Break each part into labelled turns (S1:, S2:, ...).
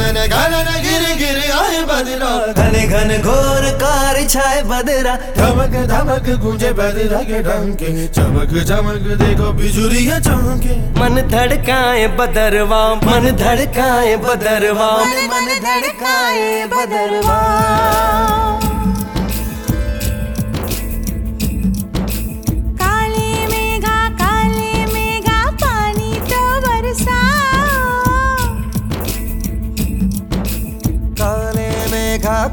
S1: घन घन गिर गिर आए बदरा
S2: घन घन घोर कार छाए बदरा।
S1: धमक धमक गूंजे बदरा के ढंके। चमक चमक देखो बिजुरिया चमके
S2: मन धड़काए बदरवा मन धड़काए बदरवा।
S3: मन मन धड़काए बदरवा।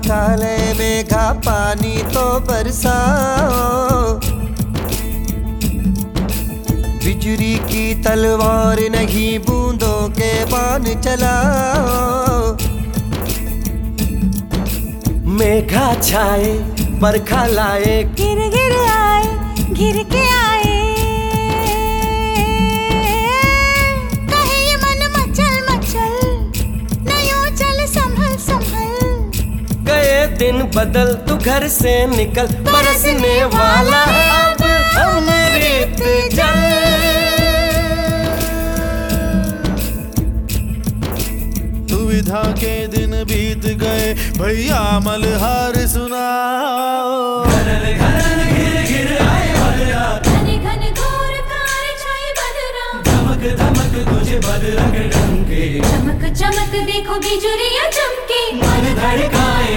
S3: मेघा काले मेघा पानी तो बरसाओ।
S2: बिजली की तलवार नहीं बूंदों के बान चलाओ। मेघा छाए, बरखा लाए।
S3: गिर गिर आए, गिर के आए
S2: दिन बदल तू घर से निकल बरसने वाला है अब अमृत जल।
S1: दुविधा के दिन बीत गए भैया मलहार सुनाओ।
S3: घने घन घोर कार छाए बदरा चमक चमक देखो बिजुरिया चमके।
S2: मन धड़काए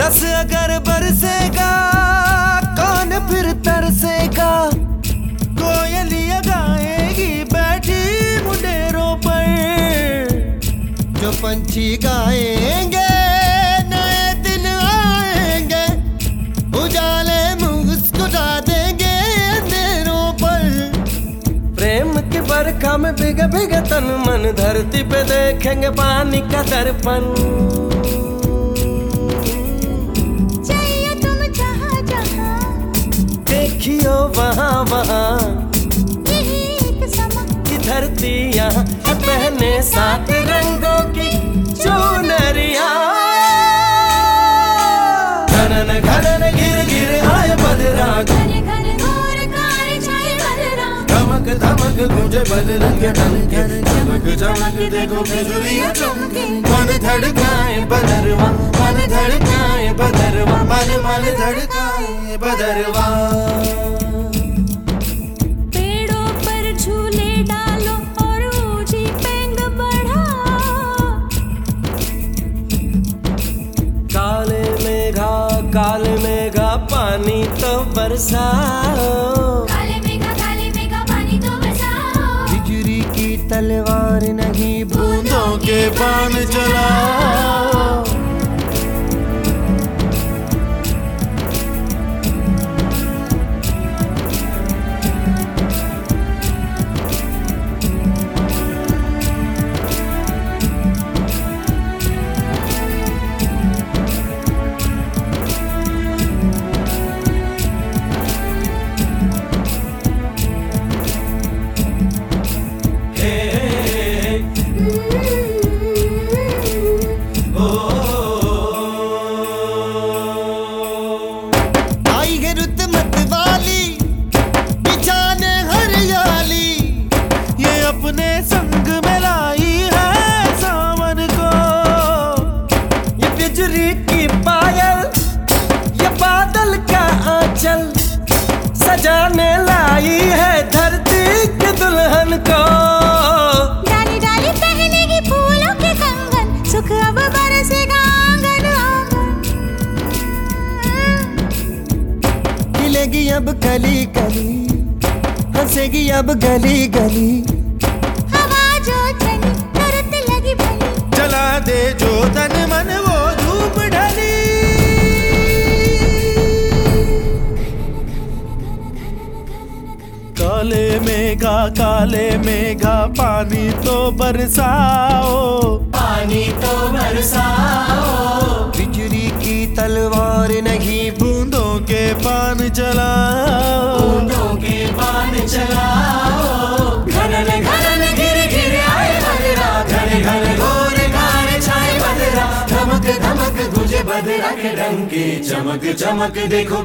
S2: रस अगर बरसेगा, कौन फिर तरसेगा?
S1: कोयलिया गाएगी बैठी मुंडेरों पर।
S2: जो पंछी गाएँगे, नए दिन आएँगे, उजाले मुस्कुरा देंगे अंधेरों पर। प्रेम की बरखा में भीग भीग तन मन, धरती पे देखेंगे पानी का दर्पण। पहने सात रंगों की चुनरिया। घनन घनन गिर गिर आए बदरा
S1: धमक धमक गूंजे बदल के। डंके चमक चमक देखो बिजुरिया चमके मन धड़काए बदरवा मन धड़काए बदरवा मन मन धड़काए बदरवा
S2: मेघा पानी तो बरसाओ।
S3: काले मेघा पानी तो
S2: तलवार नहीं
S1: बूंदों के पान चलाओ
S2: सजाने लाई है धरती के दुल्हन को।
S3: सुख अब बरसेगा आँगन। आँगन
S2: खिलेगी अब हंसेगी अब गली गली।
S1: मेघा काले मेघा पानी तो बरसाओ।
S2: पानी तो बरसाओ। बिजली की तलवार नहीं
S1: बूंदों के पान चलाओ
S2: बूंदों के पान चलाओ घनन घनन गिर गिर आए बदरा। घन घन घोर छाए बदरा। धमक धमक गुजे बदरा के डंके चमक चमक देखो।